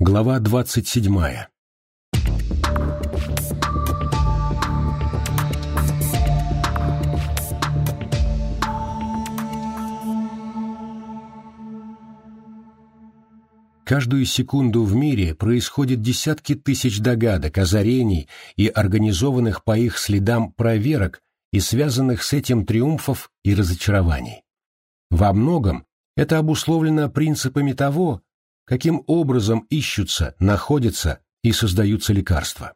Глава двадцать седьмая. Каждую секунду в мире происходят десятки тысяч догадок, озарений и организованных по их следам проверок и связанных с этим триумфов и разочарований. Во многом это обусловлено принципами того, каким образом ищутся, находятся и создаются лекарства.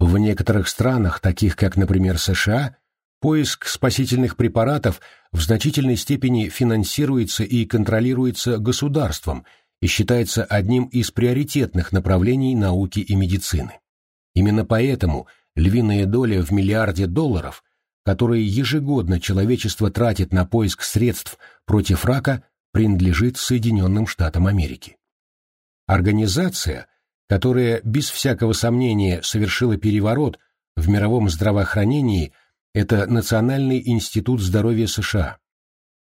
В некоторых странах, таких как, например, США, поиск спасительных препаратов в значительной степени финансируется и контролируется государством и считается одним из приоритетных направлений науки и медицины. Именно поэтому львиная доля в миллиарде долларов, которые ежегодно человечество тратит на поиск средств против рака, принадлежит Соединенным Штатам Америки. Организация, которая без всякого сомнения совершила переворот в мировом здравоохранении, это Национальный институт здоровья США.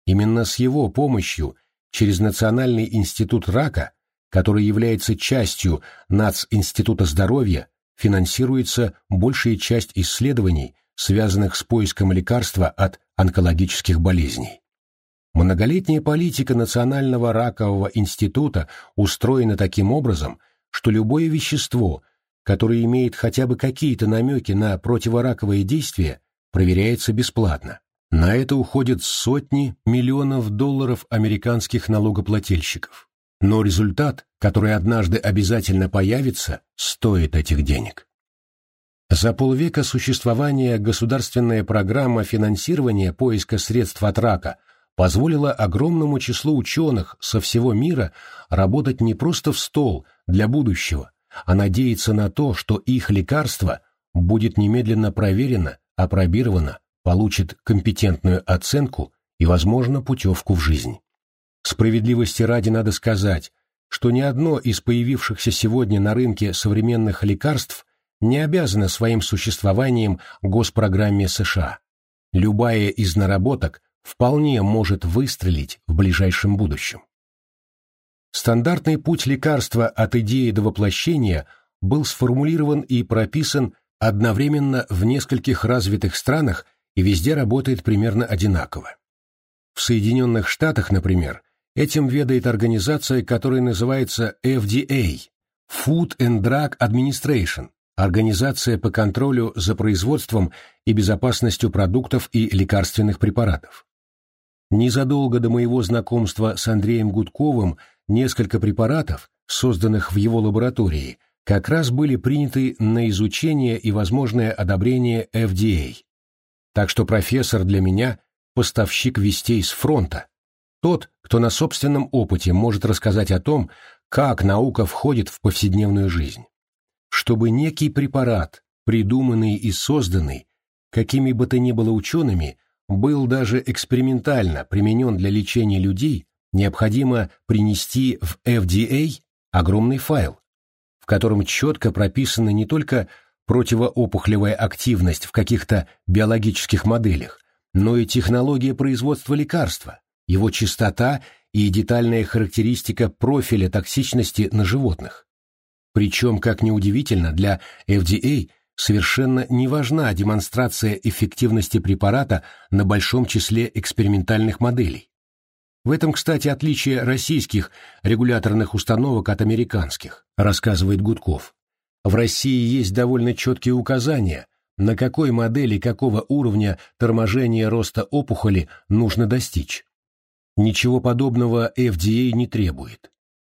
Именно с его помощью – через Национальный институт рака, который является частью Нацинститута здоровья, финансируется большая часть исследований, связанных с поиском лекарства от онкологических болезней. Многолетняя политика Национального ракового института устроена таким образом, что любое вещество, которое имеет хотя бы какие-то намеки на противораковые действия, проверяется бесплатно. На это уходят сотни миллионов долларов американских налогоплательщиков. Но результат, который однажды обязательно появится, стоит этих денег. За полвека существования государственная программа финансирования поиска средств от рака позволила огромному числу ученых со всего мира работать не просто в стол для будущего, а надеяться на то, что их лекарство будет немедленно проверено, опробировано, получит компетентную оценку и, возможно, путевку в жизнь. Справедливости ради надо сказать, что ни одно из появившихся сегодня на рынке современных лекарств не обязано своим существованием госпрограмме США. Любая из наработок вполне может выстрелить в ближайшем будущем. Стандартный путь лекарства от идеи до воплощения был сформулирован и прописан одновременно в нескольких развитых странах и везде работает примерно одинаково. В Соединенных Штатах, например, этим ведает организация, которая называется FDA – Food and Drug Administration, организация по контролю за производством и безопасностью продуктов и лекарственных препаратов. Незадолго до моего знакомства с Андреем Гудковым несколько препаратов, созданных в его лаборатории, как раз были приняты на изучение и возможное одобрение FDA. Так что профессор для меня – поставщик вестей с фронта. Тот, кто на собственном опыте может рассказать о том, как наука входит в повседневную жизнь. Чтобы некий препарат, придуманный и созданный, какими бы то ни было учеными, был даже экспериментально применен для лечения людей, необходимо принести в FDA огромный файл, в котором четко прописаны не только противоопухолевая активность в каких-то биологических моделях, но и технология производства лекарства, его частота и детальная характеристика профиля токсичности на животных. Причем, как ни удивительно, для FDA совершенно не важна демонстрация эффективности препарата на большом числе экспериментальных моделей. В этом, кстати, отличие российских регуляторных установок от американских, рассказывает Гудков. В России есть довольно четкие указания, на какой модели какого уровня торможения роста опухоли нужно достичь. Ничего подобного FDA не требует.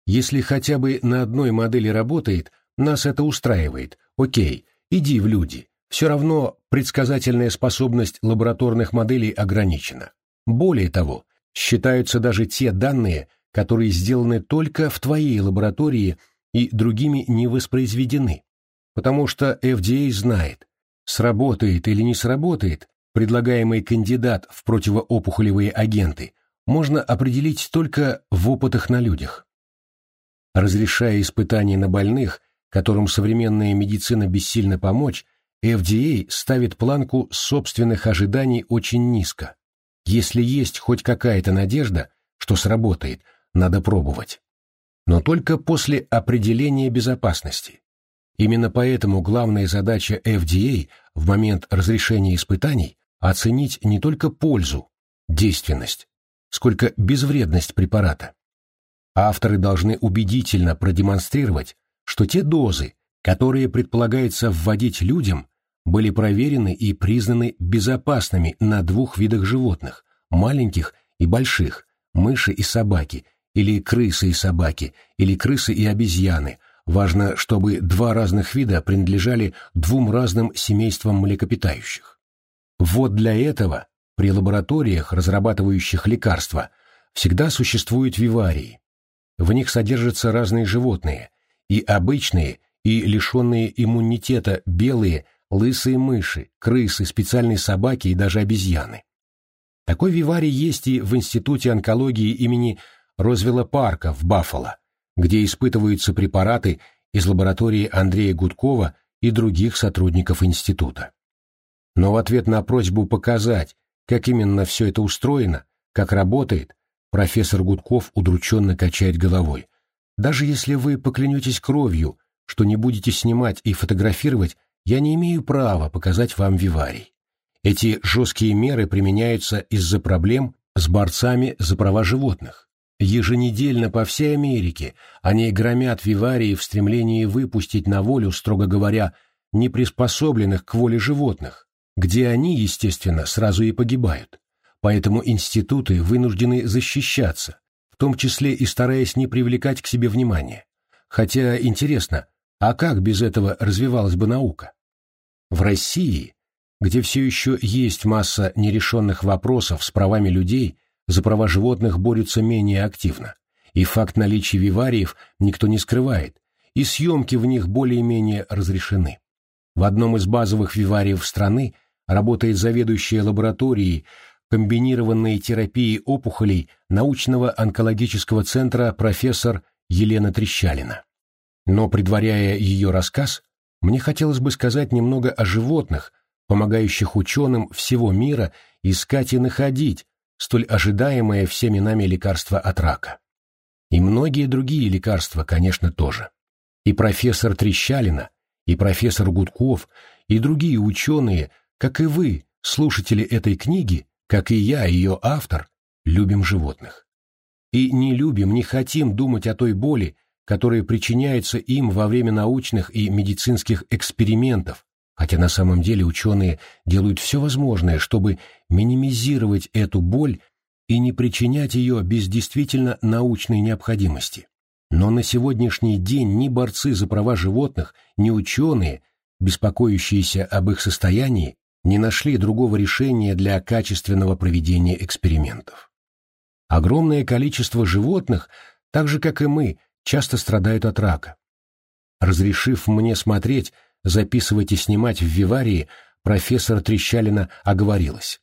Если хотя бы на одной модели работает, нас это устраивает. Окей, иди в люди. Все равно предсказательная способность лабораторных моделей ограничена. Более того, считаются даже те данные, которые сделаны только в твоей лаборатории и другими не воспроизведены, потому что FDA знает, сработает или не сработает предлагаемый кандидат в противоопухолевые агенты, можно определить только в опытах на людях. Разрешая испытания на больных, которым современная медицина бессильно помочь, FDA ставит планку собственных ожиданий очень низко. Если есть хоть какая-то надежда, что сработает, надо пробовать. но только после определения безопасности. Именно поэтому главная задача FDA в момент разрешения испытаний – оценить не только пользу, действенность, сколько безвредность препарата. Авторы должны убедительно продемонстрировать, что те дозы, которые предполагается вводить людям, были проверены и признаны безопасными на двух видах животных – маленьких и больших, мыши и собаки, или крысы и собаки, или крысы и обезьяны, Важно, чтобы два разных вида принадлежали двум разным семействам млекопитающих. Вот для этого при лабораториях, разрабатывающих лекарства, всегда существуют виварии. В них содержатся разные животные, и обычные, и лишенные иммунитета белые, лысые мыши, крысы, специальные собаки и даже обезьяны. Такой виварий есть и в Институте онкологии имени Розвилла Парка в Баффало, где испытываются препараты из лаборатории Андрея Гудкова и других сотрудников института. Но в ответ на просьбу показать, как именно все это устроено, как работает, профессор Гудков удрученно качает головой. Даже если вы поклянетесь кровью, что не будете снимать и фотографировать, я не имею права показать вам виварий. Эти жесткие меры применяются из-за проблем с борцами за права животных. Еженедельно по всей Америке они громят виварии в стремлении выпустить на волю, строго говоря, неприспособленных к воле животных, где они, естественно, сразу и погибают. Поэтому институты вынуждены защищаться, том числе и стараясь не привлекать к себе внимания. Хотя интересно, а как без этого развивалась бы наука? В России, где все еще есть масса нерешенных вопросов с правами людей, за права животных борются менее активно, и факт наличия вивариев никто не скрывает, и съемки в них более-менее разрешены. В одном из базовых вивариев страны работает заведующая лабораторией комбинированной терапии опухолей научного онкологического центра профессор Елена Трещалина. Но, предваряя ее рассказ, мне хотелось бы сказать немного о животных, помогающих ученым всего мира искать и находить столь ожидаемое всеми нами лекарство от рака. И многие другие лекарства, конечно, тоже. И профессор Трещалина, и профессор Гудков, и другие ученые, как и вы, слушатели этой книги, как и я, ее автор, любим животных. И не любим, не хотим думать о той боли, которая причиняется им во время научных и медицинских экспериментов, хотя на самом деле ученые делают все возможное, чтобы минимизировать эту боль и не причинять ее без действительно научной необходимости. Но на сегодняшний день ни борцы за права животных, ни ученые, беспокоящиеся об их состоянии, не нашли другого решения для качественного проведения экспериментов. Огромное количество животных, так же как и мы, часто страдают от рака. Разрешив мне смотреть записывать и снимать в виварии, профессор Трещалина оговорилась.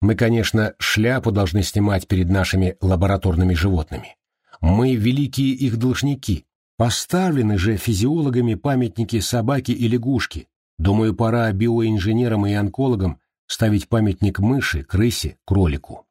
Мы, конечно, шляпу должны снимать перед нашими лабораторными животными. Мы великие их должники. Поставлены же физиологами памятники собаки и лягушки. Думаю, пора биоинженерам и онкологам ставить памятник мыши, крысе, кролику.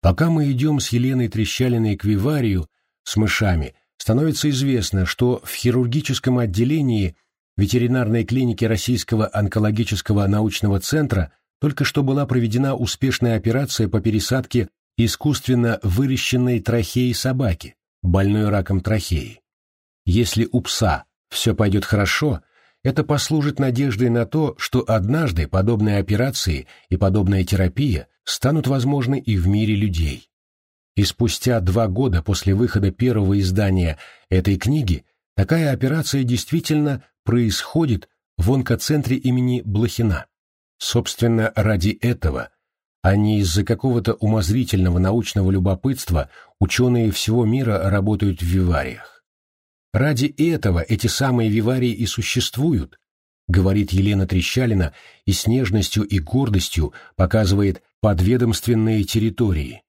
Пока мы идем с Еленой Трещалиной к виварию с мышами, становится известно, что в хирургическом отделении – ветеринарной клинике Российского онкологического научного центра только что была проведена успешная операция по пересадке искусственно выращенной трахеи собаки, больной раком трахеи. Если у пса все пойдет хорошо, это послужит надеждой на то, что однажды подобные операции и подобная терапия станут возможны и в мире людей. И спустя два года после выхода первого издания этой книги такая операция действительно происходит в онкоцентре имени Блохина. Собственно, ради этого, а не из-за какого-то умозрительного научного любопытства, ученые всего мира работают в вивариях. Ради этого эти самые виварии и существуют, говорит Елена Трещалина и с нежностью и гордостью показывает подведомственные территории.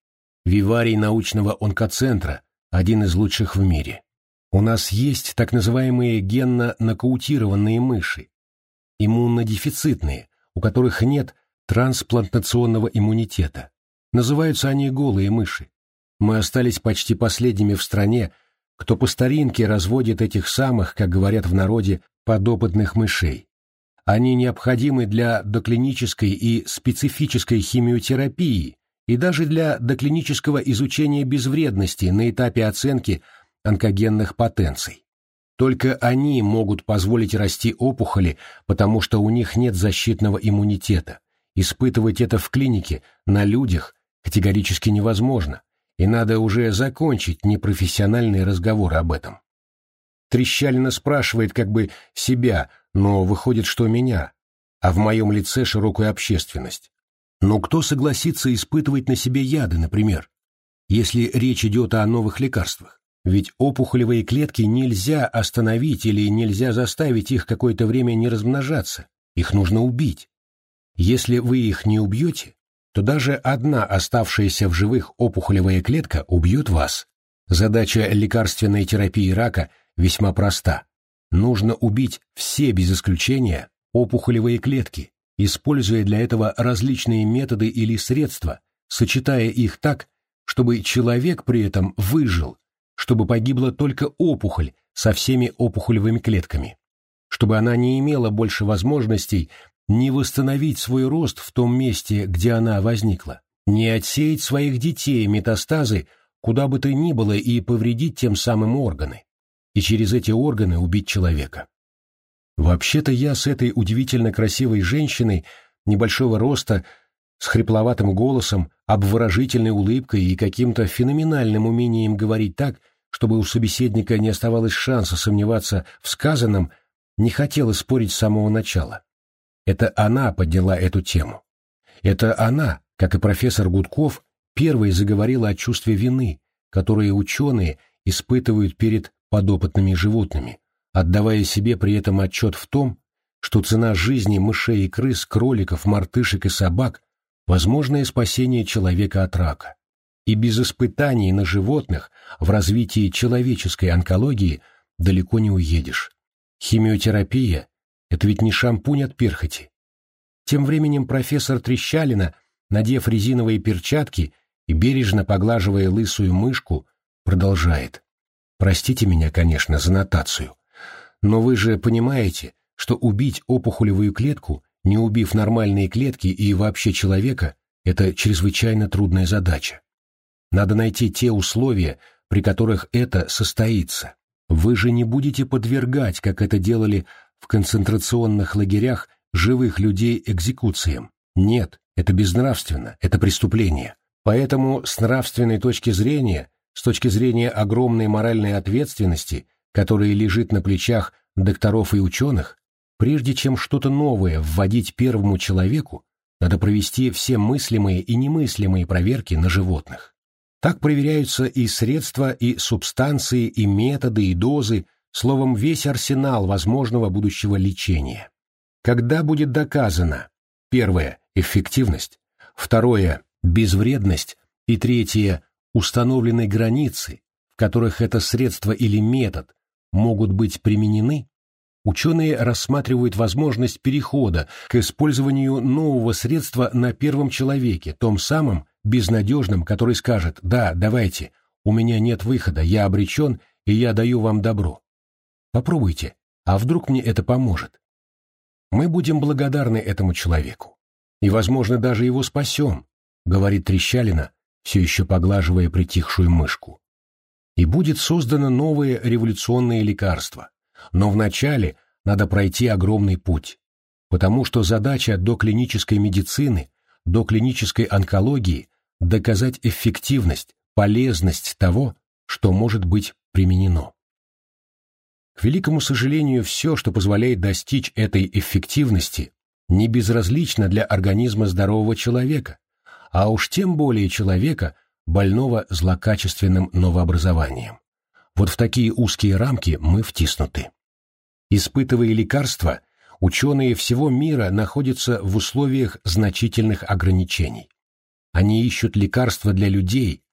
Виварий научного онкоцентра – один из лучших в мире. У нас есть так называемые генно-нокаутированные мыши, иммунодефицитные, у которых нет трансплантационного иммунитета. Называются они голые мыши. Мы остались почти последними в стране, кто по старинке разводит этих самых, как говорят в народе, подопытных мышей. Они необходимы для доклинической и специфической химиотерапии и даже для доклинического изучения безвредности на этапе оценки онкогенных потенций. Только они могут позволить расти опухоли, потому что у них нет защитного иммунитета. Испытывать это в клинике, на людях, категорически невозможно, и надо уже закончить непрофессиональный разговор об этом. Трещалина спрашивает как бы себя, но выходит, что меня, а в моем лице широкую общественность. Но кто согласится испытывать на себе яды, например, если речь идет о новых лекарствах? Ведь опухолевые клетки нельзя остановить или нельзя заставить их какое-то время не размножаться. Их нужно убить. Если вы их не убьете, то даже одна оставшаяся в живых опухолевая клетка убьет вас. Задача лекарственной терапии рака весьма проста. Нужно убить все без исключения опухолевые клетки, используя для этого различные методы или средства, сочетая их так, чтобы человек при этом выжил чтобы погибла только опухоль со всеми опухолевыми клетками, чтобы она не имела больше возможностей не восстановить свой рост в том месте, где она возникла, не отсеять своих детей метастазы куда бы то ни было и повредить тем самым органы, и через эти органы убить человека. Вообще-то я с этой удивительно красивой женщиной небольшого роста, с хрипловатым голосом, обворожительной улыбкой и каким-то феноменальным умением говорить так, чтобы у собеседника не оставалось шанса сомневаться в сказанном, не хотела спорить с самого начала. Это она подняла эту тему. Это она, как и профессор Гудков, первой заговорила о чувстве вины, которое ученые испытывают перед подопытными животными, отдавая себе при этом отчет в том, что цена жизни мышей и крыс, кроликов, мартышек и собак – возможное спасение человека от рака и без испытаний на животных в развитии человеческой онкологии далеко не уедешь. Химиотерапия – это ведь не шампунь от перхоти. Тем временем профессор Трещалина, надев резиновые перчатки и бережно поглаживая лысую мышку, продолжает. Простите меня, конечно, за нотацию, но вы же понимаете, что убить опухолевую клетку, не убив нормальные клетки и вообще человека, это чрезвычайно трудная задача. Надо найти те условия, при которых это состоится. Вы же не будете подвергать, как это делали в концентрационных лагерях, живых людей экзекуциям. Нет, это безнравственно, это преступление. Поэтому с нравственной точки зрения, с точки зрения огромной моральной ответственности, которая лежит на плечах докторов и ученых, прежде чем что-то новое вводить первому человеку, надо провести все мыслимые и немыслимые проверки на животных. Так проверяются и средства, и субстанции, и методы, и дозы, словом, весь арсенал возможного будущего лечения. Когда будет доказано, первое – эффективность, второе – безвредность и третье – установлены границы, в которых это средство или метод могут быть применены, ученые рассматривают возможность перехода к использованию нового средства на первом человеке, том самом, безнадежным, который скажет «Да, давайте, у меня нет выхода, я обречен, и я даю вам добро». Попробуйте, а вдруг мне это поможет? Мы будем благодарны этому человеку. И, возможно, даже его спасем, говорит Трещалина, все еще поглаживая притихшую мышку. И будет создано новое революционное лекарство. Но вначале надо пройти огромный путь, потому что задача доклинической медицины, доклинической онкологии доказать эффективность, полезность того, что может быть применено. Великому сожалению, все, что позволяет достичь этой эффективности, не безразлично для организма здорового человека, а уж тем более человека, больного злокачественным новообразованием. Вот в такие узкие рамки мы втиснуты. Испытывая лекарства, ученые всего мира находятся в условиях значительных ограничений. Они ищут лекарства для людей,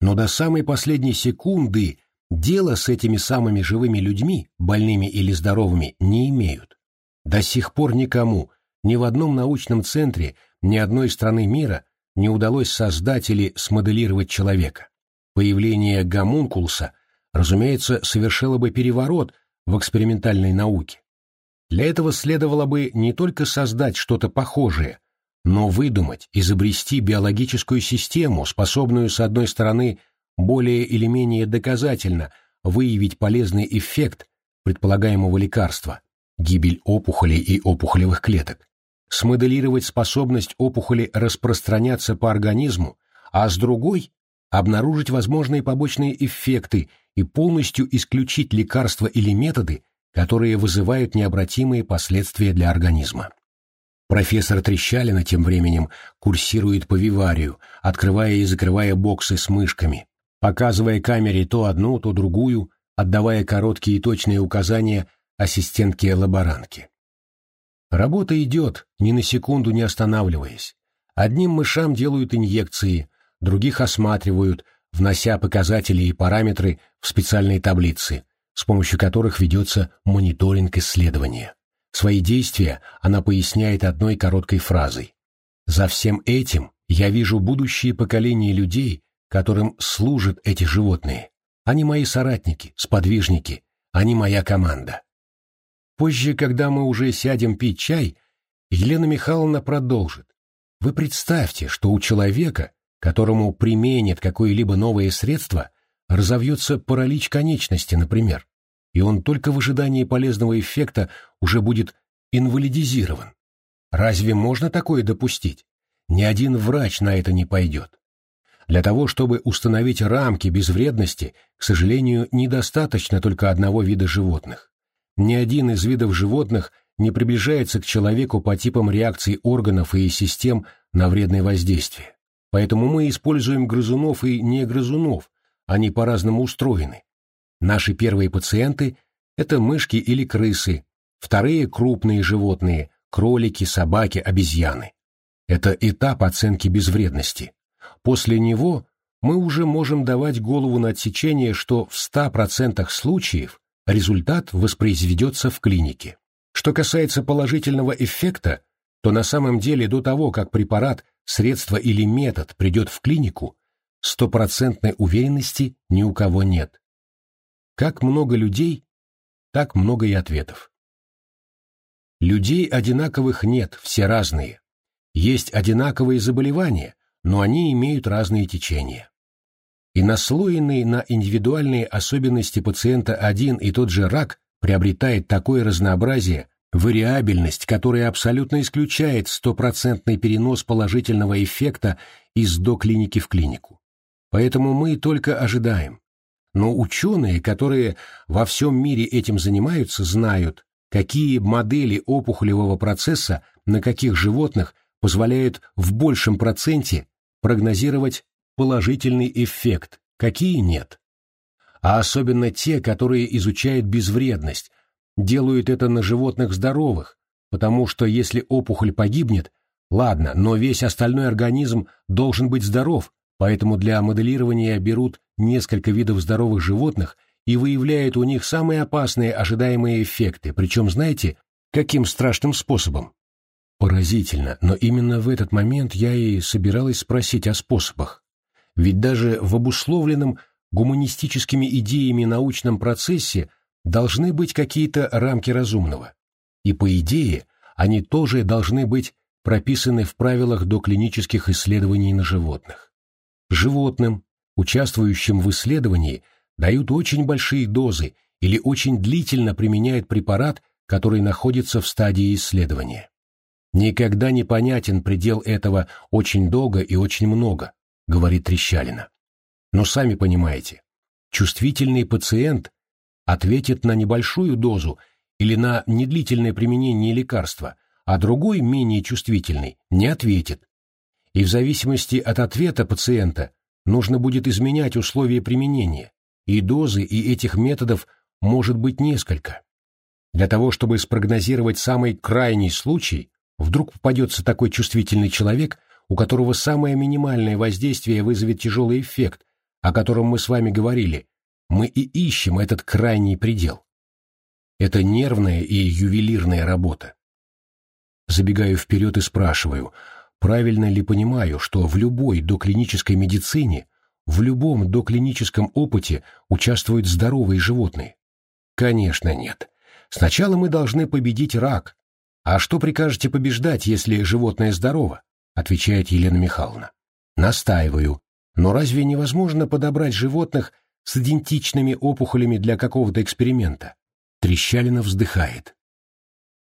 но до самой последней секунды дела с этими самыми живыми людьми, больными или здоровыми, не имеют. До сих пор никому, ни в одном научном центре, ни одной страны мира не удалось создать или смоделировать человека. Появление гомункулуса разумеется, совершило бы переворот в экспериментальной науке. Для этого следовало бы не только создать что-то похожее, но выдумать, изобрести биологическую систему, способную, с одной стороны, более или менее доказательно выявить полезный эффект предполагаемого лекарства, гибель опухолей и опухолевых клеток, смоделировать способность опухоли распространяться по организму, а с другой – обнаружить возможные побочные эффекты и полностью исключить лекарства или методы, которые вызывают необратимые последствия для организма. Профессор Трещалина тем временем курсирует по виварию, открывая и закрывая боксы с мышками, показывая камере то одну, то другую, отдавая короткие и точные указания ассистентке-лаборантке. Работа идет, ни на секунду не останавливаясь. Одним мышам делают инъекции, других осматривают, внося показатели и параметры в специальные таблицы, с помощью которых ведется мониторинг исследования. Свои действия она поясняет одной короткой фразой. «За всем этим я вижу будущее поколение людей, которым служат эти животные. Они мои соратники, сподвижники, они моя команда». Позже, когда мы уже сядем пить чай, Елена Михайловна продолжит. Вы представьте, что у человека, которому применят какое-либо новое средство, разовьется паралич конечности, например, и он только в ожидании полезного эффекта уже будет инвалидизирован. Разве можно такое допустить? Ни один врач на это не пойдет. Для того, чтобы установить рамки безвредности, к сожалению, недостаточно только одного вида животных. Ни один из видов животных не приближается к человеку по типам реакций органов и систем на вредное воздействие. Поэтому мы используем грызунов и негрызунов, они по-разному устроены. Наши первые пациенты – это мышки или крысы, вторые – крупные животные, кролики, собаки, обезьяны. Это этап оценки безвредности. После него мы уже можем давать голову на отсечение, что в 100% случаев результат воспроизведется в клинике. Что касается положительного эффекта, то на самом деле до того, как препарат, средство или метод придет в клинику, стопроцентной уверенности ни у кого нет. Как много людей, так много и ответов. Людей одинаковых нет, все разные. Есть одинаковые заболевания, но они имеют разные течения. И наслоенный на индивидуальные особенности пациента один и тот же рак приобретает такое разнообразие, вариабельность, которая абсолютно исключает стопроцентный перенос положительного эффекта из доклиники в клинику. Поэтому мы только ожидаем. Но ученые, которые во всем мире этим занимаются, знают, какие модели опухолевого процесса на каких животных позволяют в большем проценте прогнозировать положительный эффект, какие нет. А особенно те, которые изучают безвредность, делают это на животных здоровых, потому что если опухоль погибнет, ладно, но весь остальной организм должен быть здоров, Поэтому для моделирования берут несколько видов здоровых животных и выявляют у них самые опасные ожидаемые эффекты, причем знаете, каким страшным способом? Поразительно, но именно в этот момент я и собиралась спросить о способах. Ведь даже в обусловленном гуманистическими идеями научном процессе должны быть какие-то рамки разумного. И по идее, они тоже должны быть прописаны в правилах доклинических исследований на животных. Животным, участвующим в исследовании, дают очень большие дозы или очень длительно применяют препарат, который находится в стадии исследования. Никогда не понятен предел этого очень долго и очень много, говорит Трещалина. Но сами понимаете, чувствительный пациент ответит на небольшую дозу или на недлительное применение лекарства, а другой, менее чувствительный, не ответит, и в зависимости от ответа пациента нужно будет изменять условия применения, и дозы, и этих методов может быть несколько. Для того, чтобы спрогнозировать самый крайний случай, вдруг попадется такой чувствительный человек, у которого самое минимальное воздействие вызовет тяжелый эффект, о котором мы с вами говорили, мы и ищем этот крайний предел. Это нервная и ювелирная работа. Забегаю вперед и спрашиваю – правильно ли понимаю, что в любой доклинической медицине в любом доклиническом опыте участвуют здоровые животные? Конечно, нет. Сначала мы должны победить рак. А что прикажете побеждать, если животное здорово? Отвечает Елена Михайловна. Настаиваю. Но разве невозможно подобрать животных с идентичными опухолями для какого-то эксперимента? Трещалина вздыхает.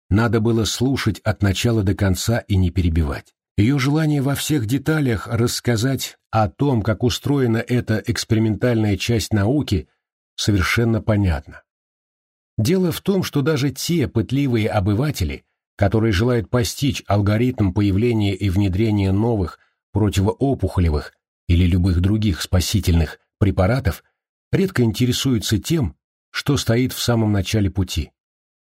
Надо было слушать от начала до конца и не перебивать. Ее желание во всех деталях рассказать о том, как устроена эта экспериментальная часть науки, совершенно понятно. Дело в том, что даже те пытливые обыватели, которые желают постичь алгоритм появления и внедрения новых противоопухолевых или любых других спасительных препаратов, редко интересуются тем, что стоит в самом начале пути.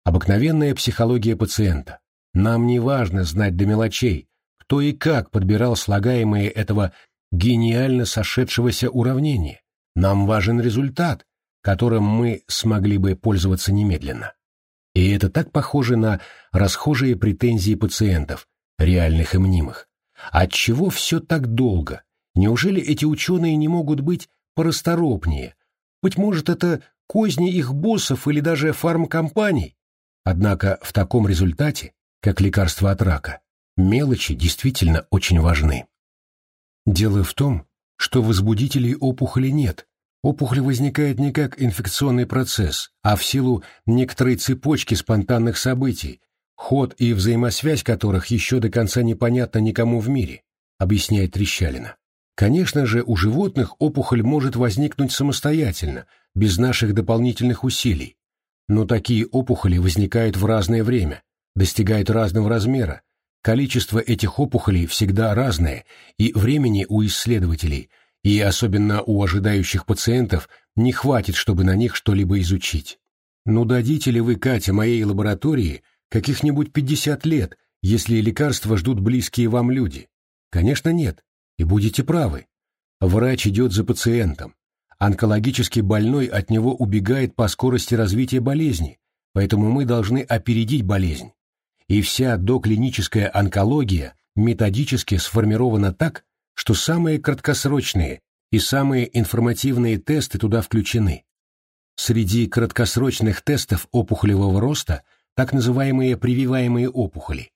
Обыкновенная психология пациента. Нам не важно знать до мелочей, кто и как подбирал слагаемые этого гениально сошедшегося уравнения. Нам важен результат, которым мы смогли бы пользоваться немедленно. И это так похоже на расхожие претензии пациентов, реальных и мнимых. Отчего все так долго? Неужели эти ученые не могут быть порасторопнее? Быть может, это козни их боссов или даже фармкомпаний? Однако в таком результате, как лекарство от рака, мелочи действительно очень важны. Дело в том, что возбудителей опухоли нет, Опухоль возникает не как инфекционный процесс, а в силу некоторой цепочки спонтанных событий, ход и взаимосвязь которых еще до конца непонятно никому в мире, объясняет Трещалина. Конечно же, у животных опухоль может возникнуть самостоятельно, без наших дополнительных усилий. Но такие опухоли возникают в разное время, достигают разного размера, количество этих опухолей всегда разное, и времени у исследователей – и особенно у ожидающих пациентов не хватит, чтобы на них что-либо изучить. Ну дадите ли вы, Катя, моей лаборатории каких-нибудь 50 лет, если лекарства ждут близкие вам люди? Конечно, нет. И будете правы. Врач идет за пациентом. Онкологически больной от него убегает по скорости развития болезни, поэтому мы должны опередить болезнь. И вся доклиническая онкология методически сформирована так, что самые краткосрочные и самые информативные тесты туда включены. Среди краткосрочных тестов опухолевого роста так называемые прививаемые опухоли.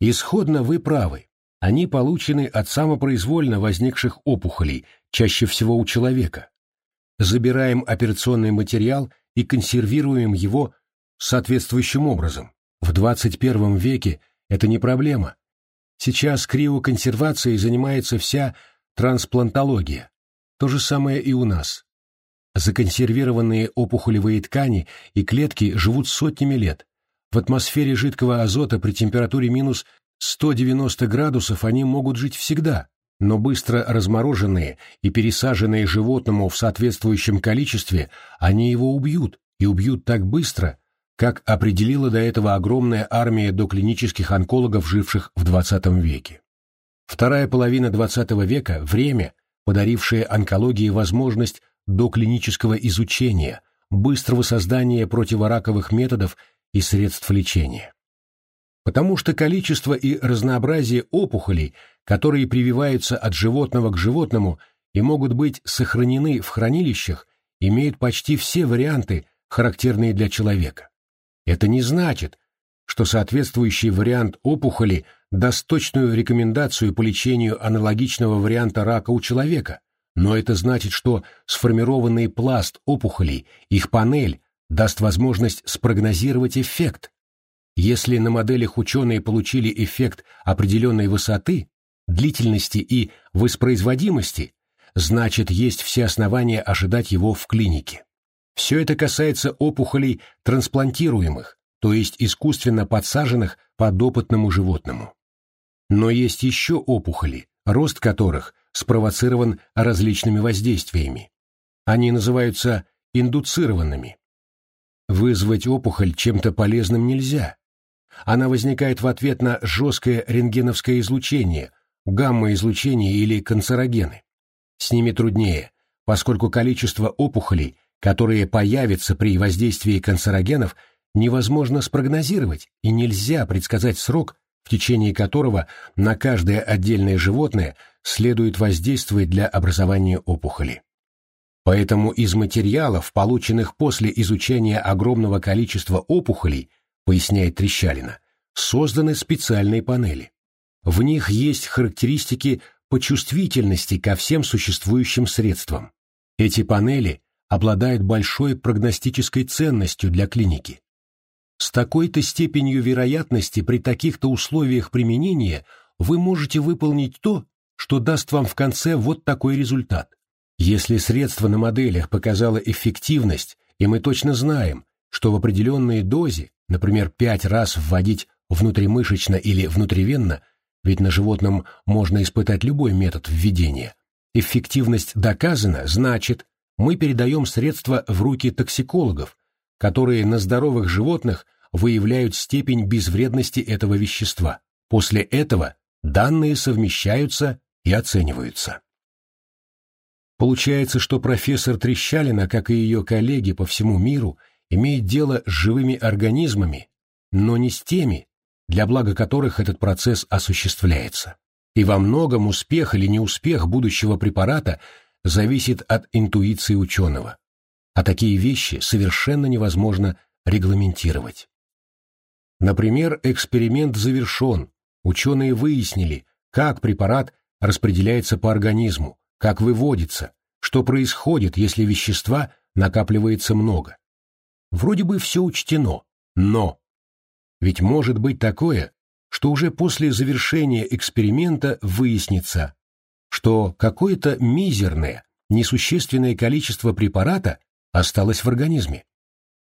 Исходно вы правы, они получены от самопроизвольно возникших опухолей, чаще всего у человека. Забираем операционный материал и консервируем его соответствующим образом. В 21 веке это не проблема, Сейчас криоконсервацией занимается вся трансплантология. То же самое и у нас. Законсервированные опухолевые ткани и клетки живут сотнями лет. В атмосфере жидкого азота при температуре минус 190 градусов они могут жить всегда, но быстро размороженные и пересаженные животному в соответствующем количестве, они его убьют, и убьют так быстро, как определила до этого огромная армия доклинических онкологов, живших в XX веке. Вторая половина XX века – время, подарившее онкологии возможность доклинического изучения, быстрого создания противораковых методов и средств лечения. Потому что количество и разнообразие опухолей, которые прививаются от животного к животному и могут быть сохранены в хранилищах, имеют почти все варианты, характерные для человека. Это не значит, что соответствующий вариант опухоли даст точную рекомендацию по лечению аналогичного варианта рака у человека, но это значит, что сформированный пласт опухолей, их панель, даст возможность спрогнозировать эффект. Если на моделях ученые получили эффект определенной высоты, длительности и воспроизводимости, значит есть все основания ожидать его в клинике. Все это касается опухолей трансплантируемых, то есть искусственно подсаженных подопытному животному. Но есть еще опухоли, рост которых спровоцирован различными воздействиями. Они называются индуцированными. Вызвать опухоль чем-то полезным нельзя. Она возникает в ответ на жесткое рентгеновское излучение, гамма-излучение или канцерогены. С ними труднее, поскольку количество опухолей которые появятся при воздействии канцерогенов, невозможно спрогнозировать и нельзя предсказать срок, в течение которого на каждое отдельное животное следует воздействовать для образования опухоли. Поэтому из материалов, полученных после изучения огромного количества опухолей, поясняет Трещалина, созданы специальные панели. В них есть характеристики по чувствительности ко всем существующим средствам. Эти панели обладают большой прогностической ценностью для клиники. С такой-то степенью вероятности при таких-то условиях применения вы можете выполнить то, что даст вам в конце вот такой результат. Если средство на моделях показало эффективность, и мы точно знаем, что в определенной дозе, например, 5 раз вводить внутримышечно или внутривенно, ведь на животном можно испытать любой метод введения, эффективность доказана, значит, мы передаем средства в руки токсикологов, которые на здоровых животных выявляют степень безвредности этого вещества. После этого данные совмещаются и оцениваются. Получается, что профессор Трещалина, как и ее коллеги по всему миру, имеет дело с живыми организмами, но не с теми, для блага которых этот процесс осуществляется. И во многом успех или неуспех будущего препарата зависит от интуиции ученого. А такие вещи совершенно невозможно регламентировать. Например, эксперимент завершен, ученые выяснили, как препарат распределяется по организму, как выводится, что происходит, если вещества накапливается много. Вроде бы все учтено, но... Ведь может быть такое, что уже после завершения эксперимента выяснится, что какое-то мизерное, несущественное количество препарата осталось в организме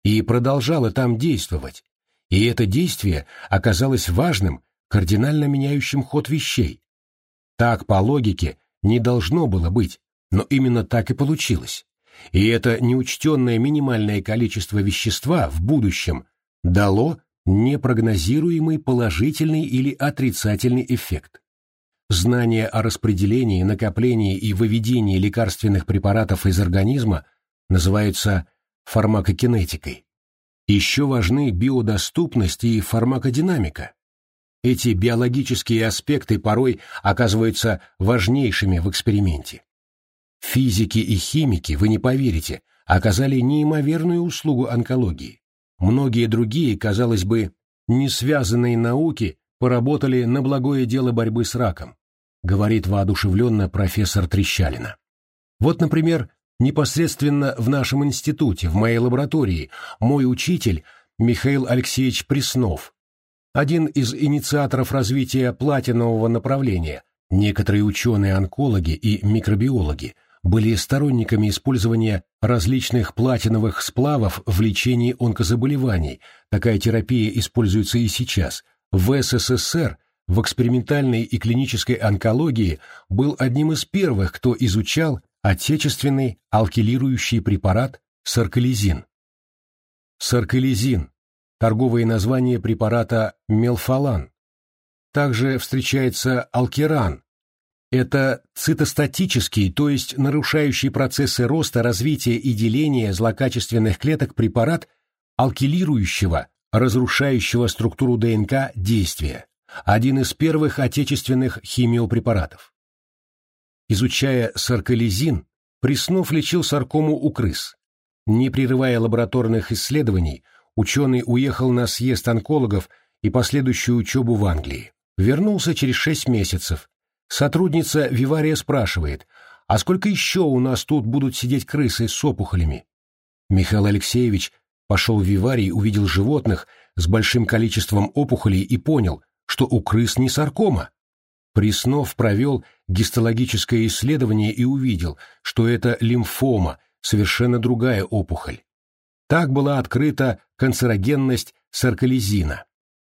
и продолжало там действовать, и это действие оказалось важным, кардинально меняющим ход вещей. Так, по логике, не должно было быть, но именно так и получилось. И это неучтенное минимальное количество вещества в будущем дало непрогнозируемый положительный или отрицательный эффект. Знание о распределении, накоплении и выведении лекарственных препаратов из организма называется фармакокинетикой. Еще важны биодоступность и фармакодинамика. Эти биологические аспекты порой оказываются важнейшими в эксперименте. Физики и химики, вы не поверите, оказали неимоверную услугу онкологии. Многие другие, казалось бы, не связанные науки поработали на благое дело борьбы с раком, говорит воодушевленно профессор Трещалина. Вот, например, непосредственно в нашем институте, в моей лаборатории, мой учитель Михаил Алексеевич Преснов один из инициаторов развития платинового направления, некоторые ученые-онкологи и микробиологи были сторонниками использования различных платиновых сплавов в лечении онкозаболеваний. Такая терапия используется и сейчас. В СССР в экспериментальной и клинической онкологии был одним из первых, кто изучал отечественный алкилирующий препарат сарколизин. Сарколизин торговое название препарата мелфалан. Также встречается алкеран. Это цитостатический, то есть нарушающий процессы роста, развития и деления злокачественных клеток препарат алкилирующего, разрушающего структуру ДНК действия. Один из первых отечественных химиопрепаратов. Изучая сарколизин, Преснов лечил саркому у крыс. Не прерывая лабораторных исследований, ученый уехал на съезд онкологов и последующую учебу в Англии. Вернулся через шесть месяцев. Сотрудница Вивария спрашивает, а сколько еще у нас тут будут сидеть крысы с опухолями? Михаил Алексеевич пошел в Виварий, увидел животных с большим количеством опухолей и понял, что у крыс не саркома. Преснов провел гистологическое исследование и увидел, что это лимфома, совершенно другая опухоль. Так была открыта канцерогенность сарколизина.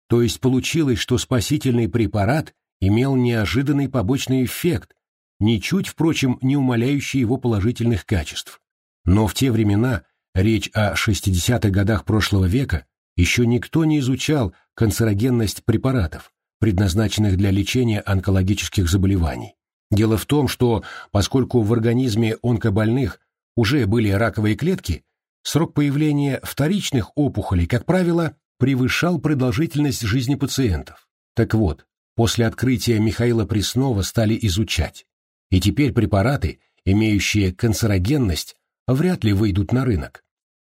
То есть получилось, что спасительный препарат имел неожиданный побочный эффект, ничуть, впрочем, не умаляющий его положительных качеств. Но в те времена, речь о 60-х годах прошлого века, еще никто не изучал канцерогенность препаратов, предназначенных для лечения онкологических заболеваний. Дело в том, что поскольку в организме онкобольных уже были раковые клетки, Срок появления вторичных опухолей, как правило, превышал продолжительность жизни пациентов. Так вот, после открытия Михаила Преснова стали изучать, и теперь препараты, имеющие канцерогенность, вряд ли выйдут на рынок.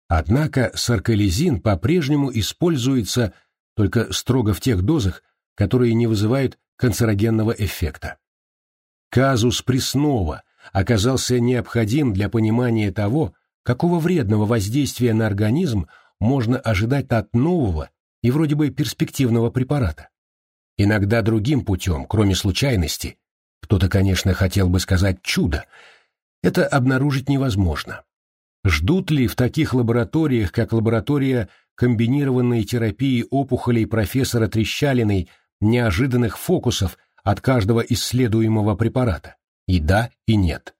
Однако сарколизин по-прежнему используется только строго в тех дозах, которые не вызывают канцерогенного эффекта. Казус Преснова оказался необходим для понимания того, какого вредного воздействия на организм можно ожидать от нового и вроде бы перспективного препарата. Иногда другим путем, кроме случайности, кто-то, конечно, хотел бы сказать чудо, это обнаружить невозможно. Ждут ли в таких лабораториях, как лаборатория комбинированной терапии опухолей профессора Трещалиной, неожиданных фокусов от каждого исследуемого препарата? И да, и нет.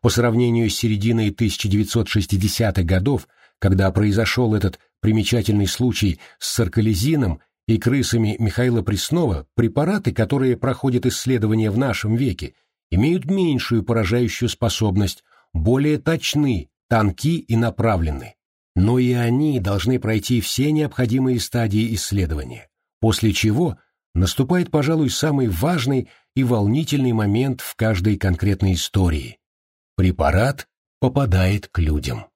По сравнению с серединой 1960-х годов, когда произошел этот примечательный случай с сарколизином и крысами Михаила Преснова, препараты, которые проходят исследования в нашем веке, имеют меньшую поражающую способность, более точны, тонки и направлены. Но и они должны пройти все необходимые стадии исследования, после чего наступает, пожалуй, самый важный и волнительный момент в каждой конкретной истории. Препарат попадает к людям.